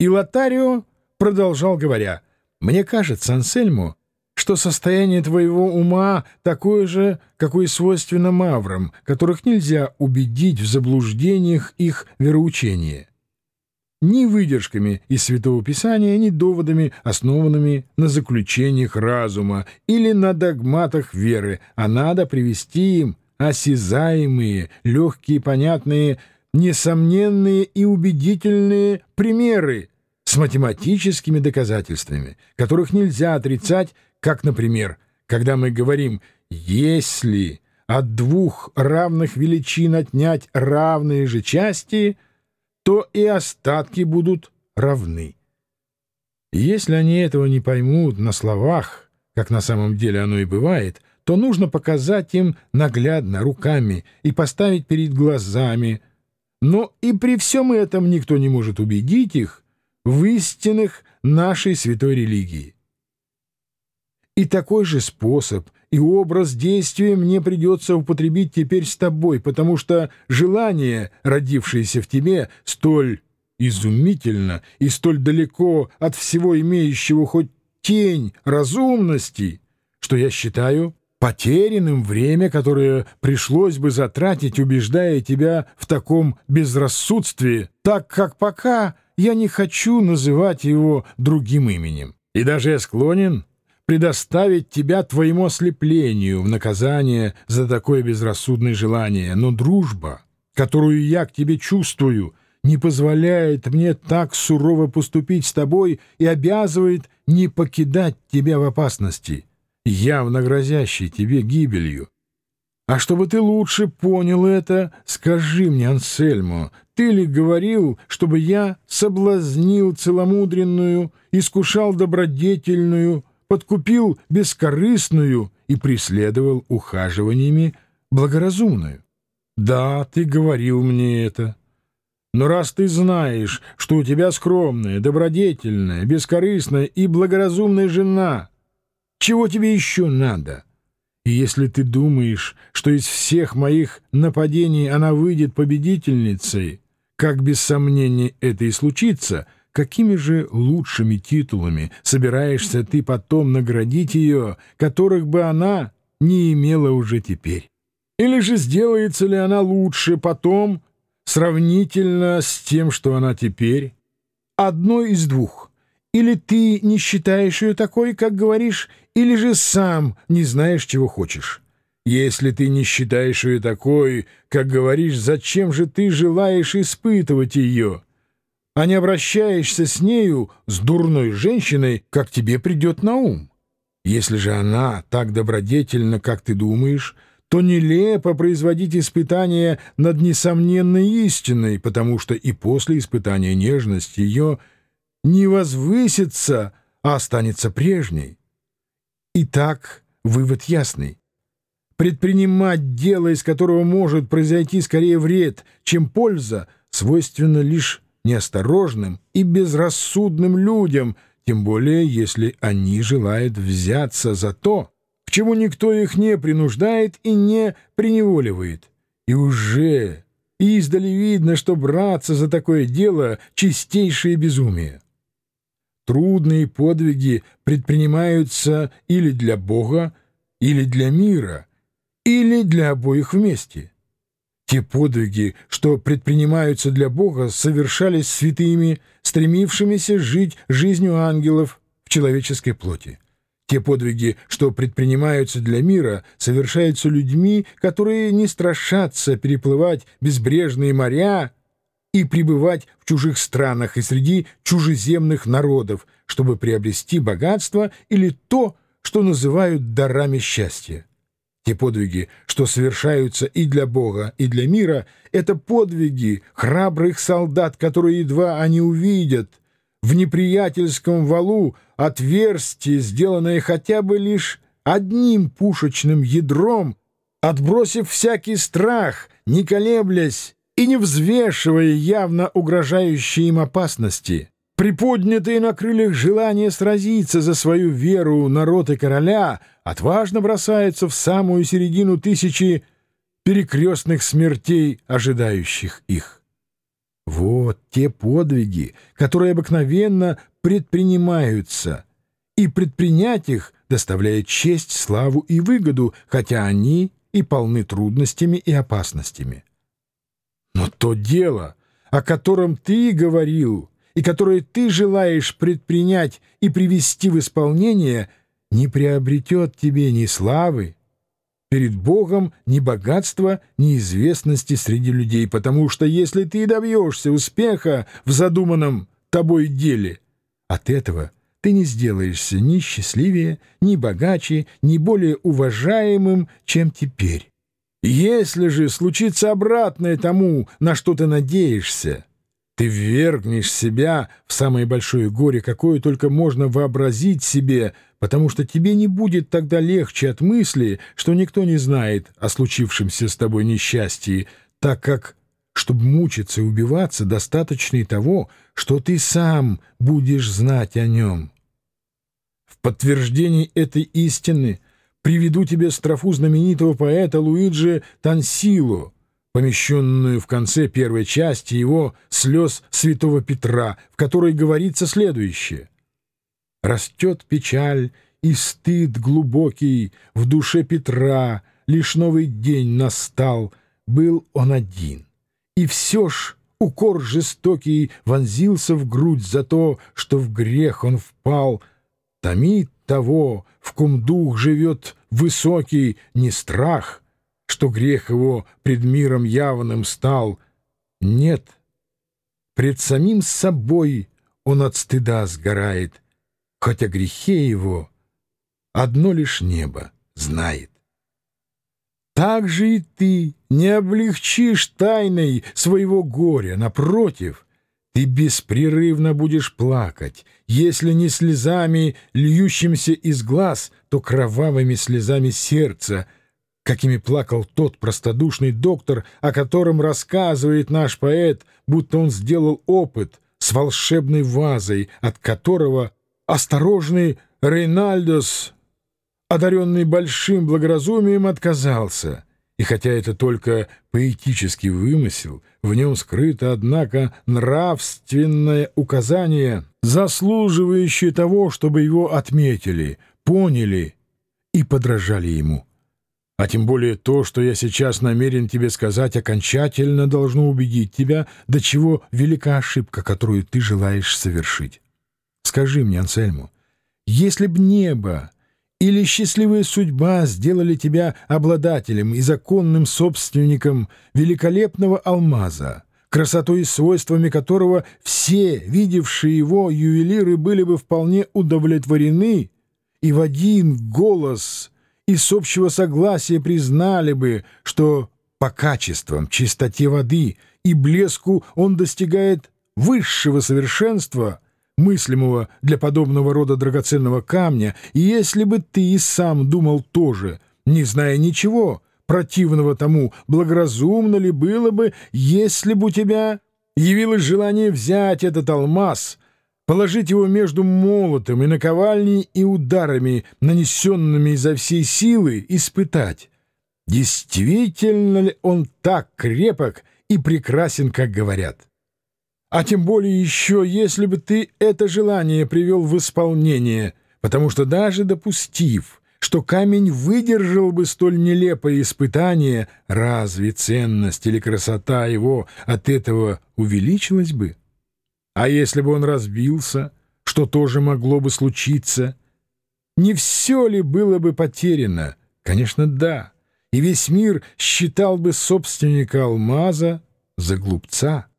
И Лотарио продолжал говоря, «Мне кажется, Ансельмо, что состояние твоего ума такое же, какое свойственно маврам, которых нельзя убедить в заблуждениях их вероучения. Ни выдержками из Святого Писания, ни доводами, основанными на заключениях разума или на догматах веры, а надо привести им осязаемые, легкие, понятные, несомненные и убедительные примеры с математическими доказательствами, которых нельзя отрицать как, например, когда мы говорим «если от двух равных величин отнять равные же части», то и остатки будут равны. Если они этого не поймут на словах, как на самом деле оно и бывает, то нужно показать им наглядно, руками и поставить перед глазами. Но и при всем этом никто не может убедить их в истинах нашей святой религии. И такой же способ и образ действия мне придется употребить теперь с тобой, потому что желание, родившееся в тебе, столь изумительно и столь далеко от всего имеющего хоть тень разумности, что я считаю потерянным время, которое пришлось бы затратить, убеждая тебя в таком безрассудстве, так как пока я не хочу называть его другим именем. И даже я склонен предоставить тебя твоему ослеплению в наказание за такое безрассудное желание, но дружба, которую я к тебе чувствую, не позволяет мне так сурово поступить с тобой и обязывает не покидать тебя в опасности, явно грозящей тебе гибелью. А чтобы ты лучше понял это, скажи мне, Ансельмо, ты ли говорил, чтобы я соблазнил целомудренную, искушал добродетельную, подкупил бескорыстную и преследовал ухаживаниями благоразумную. Да, ты говорил мне это. Но раз ты знаешь, что у тебя скромная, добродетельная, бескорыстная и благоразумная жена, чего тебе еще надо? И если ты думаешь, что из всех моих нападений она выйдет победительницей, как без сомнения это и случится — какими же лучшими титулами собираешься ты потом наградить ее, которых бы она не имела уже теперь? Или же сделается ли она лучше потом, сравнительно с тем, что она теперь? Одно из двух. Или ты не считаешь ее такой, как говоришь, или же сам не знаешь, чего хочешь. Если ты не считаешь ее такой, как говоришь, зачем же ты желаешь испытывать ее?» а не обращаешься с нею, с дурной женщиной, как тебе придет на ум. Если же она так добродетельна, как ты думаешь, то нелепо производить испытания над несомненной истиной, потому что и после испытания нежность ее не возвысится, а останется прежней. Итак, вывод ясный. Предпринимать дело, из которого может произойти скорее вред, чем польза, свойственно лишь неосторожным и безрассудным людям, тем более если они желают взяться за то, к чему никто их не принуждает и не приневоливает. И уже издали видно, что браться за такое дело — чистейшее безумие. Трудные подвиги предпринимаются или для Бога, или для мира, или для обоих вместе. Те подвиги, что предпринимаются для Бога, совершались святыми, стремившимися жить жизнью ангелов в человеческой плоти. Те подвиги, что предпринимаются для мира, совершаются людьми, которые не страшатся переплывать безбрежные моря и пребывать в чужих странах и среди чужеземных народов, чтобы приобрести богатство или то, что называют дарами счастья. Те подвиги, что совершаются и для Бога, и для мира, это подвиги храбрых солдат, которые едва они увидят в неприятельском валу отверстие, сделанное хотя бы лишь одним пушечным ядром, отбросив всякий страх, не колеблясь и не взвешивая явно угрожающие им опасности приподнятые на крыльях желание сразиться за свою веру народ и короля, отважно бросаются в самую середину тысячи перекрестных смертей, ожидающих их. Вот те подвиги, которые обыкновенно предпринимаются, и предпринять их доставляет честь, славу и выгоду, хотя они и полны трудностями и опасностями. То дело, о котором ты говорил, и которое ты желаешь предпринять и привести в исполнение, не приобретет тебе ни славы, перед Богом ни богатства, ни известности среди людей, потому что если ты добьешься успеха в задуманном тобой деле, от этого ты не сделаешься ни счастливее, ни богаче, ни более уважаемым, чем теперь. Если же случится обратное тому, на что ты надеешься, ты ввергнешь себя в самое большое горе, какое только можно вообразить себе, потому что тебе не будет тогда легче от мысли, что никто не знает о случившемся с тобой несчастье, так как, чтобы мучиться и убиваться, достаточно и того, что ты сам будешь знать о нем. В подтверждении этой истины приведу тебе строфу знаменитого поэта Луиджи Тансило, помещенную в конце первой части его «Слез святого Петра», в которой говорится следующее. «Растет печаль и стыд глубокий в душе Петра, лишь новый день настал, был он один. И все ж укор жестокий вонзился в грудь за то, что в грех он впал, томит того, в ком дух живет высокий, не страх, что грех его пред миром явным стал. Нет, пред самим собой он от стыда сгорает, хотя грехе его одно лишь небо знает. Так же и ты не облегчишь тайной своего горя, напротив, ты беспрерывно будешь плакать, если не слезами, льющимся из глаз, то кровавыми слезами сердца — какими плакал тот простодушный доктор, о котором рассказывает наш поэт, будто он сделал опыт с волшебной вазой, от которого осторожный Рейнальдос, одаренный большим благоразумием, отказался. И хотя это только поэтический вымысел, в нем скрыто, однако, нравственное указание, заслуживающее того, чтобы его отметили, поняли и подражали ему. А тем более то, что я сейчас намерен тебе сказать, окончательно должно убедить тебя, до чего велика ошибка, которую ты желаешь совершить. Скажи мне, Ансельму, если б небо или счастливая судьба сделали тебя обладателем и законным собственником великолепного алмаза, красотой и свойствами которого все, видевшие его ювелиры, были бы вполне удовлетворены, и в один голос — и с общего согласия признали бы, что по качествам, чистоте воды и блеску он достигает высшего совершенства, мыслимого для подобного рода драгоценного камня, и если бы ты и сам думал тоже, не зная ничего противного тому, благоразумно ли было бы, если бы у тебя явилось желание взять этот алмаз — положить его между молотом и наковальней и ударами, нанесенными изо всей силы, испытать, действительно ли он так крепок и прекрасен, как говорят. А тем более еще, если бы ты это желание привел в исполнение, потому что даже допустив, что камень выдержал бы столь нелепое испытание, разве ценность или красота его от этого увеличилась бы? А если бы он разбился, что тоже могло бы случиться? Не все ли было бы потеряно? Конечно, да. И весь мир считал бы собственника алмаза за глупца.